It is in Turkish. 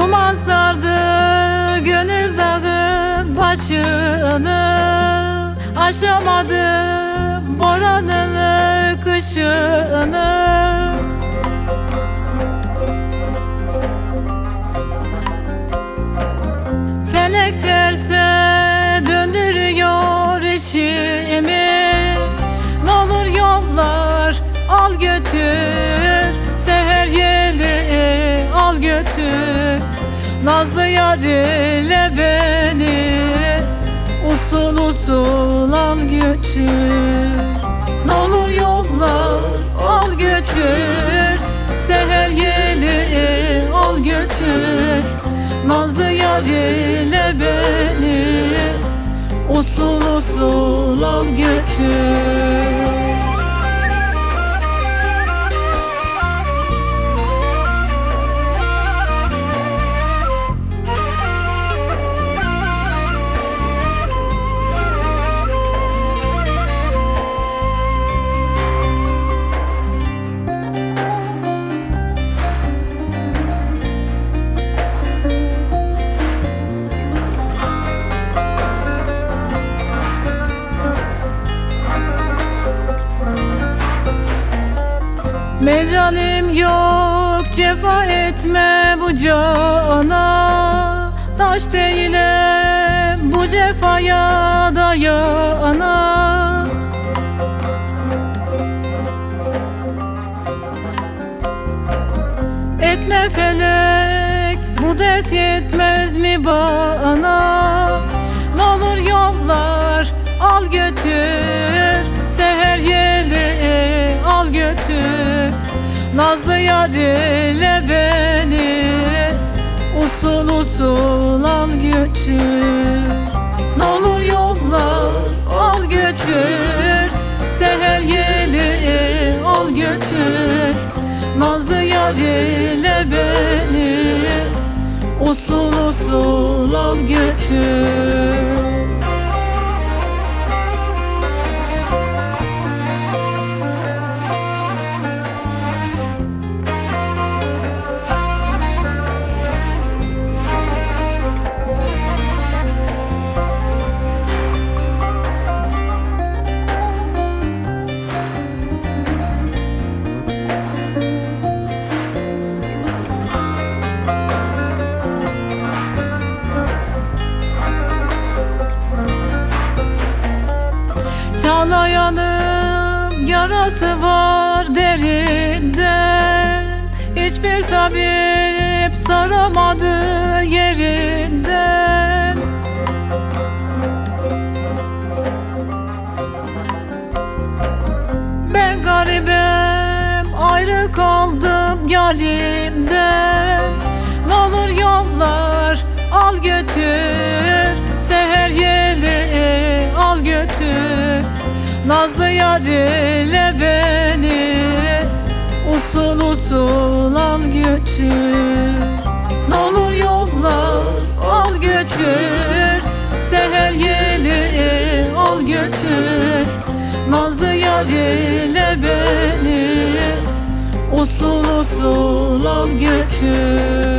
Sevdan sardı gönül dağın başını. Aşamadım boranını kışını. Felek terse döndürüyor işimi götür Nazlı yar ile beni Usul usul al götür. Ne olur yollar al götür Seher yeli al götür. Nazlı yar ile beni Usul usul al götür Mecalim yok cefa etme bu cana. Taş değilim bu cefaya dayana Etme felek bu dert yetmez mi bana? Ne olur yollar al götür Seher götür Nazlı yar ile beni Usul usul al götür. Ne olur yollar al götür Seher yeli al götür. Nazlı yar ile beni Usul usul al götür yarası var derinden. Hiçbir tabip saramadı yerinden. Ben garibim ayrı kaldım yarimden. Ne olur yollar al götür Nazlı yar ile beni Usul usul al götür. Ne olur yollar al götür Seher yeli al götür. Nazlı yar ile beni Usul usul al götür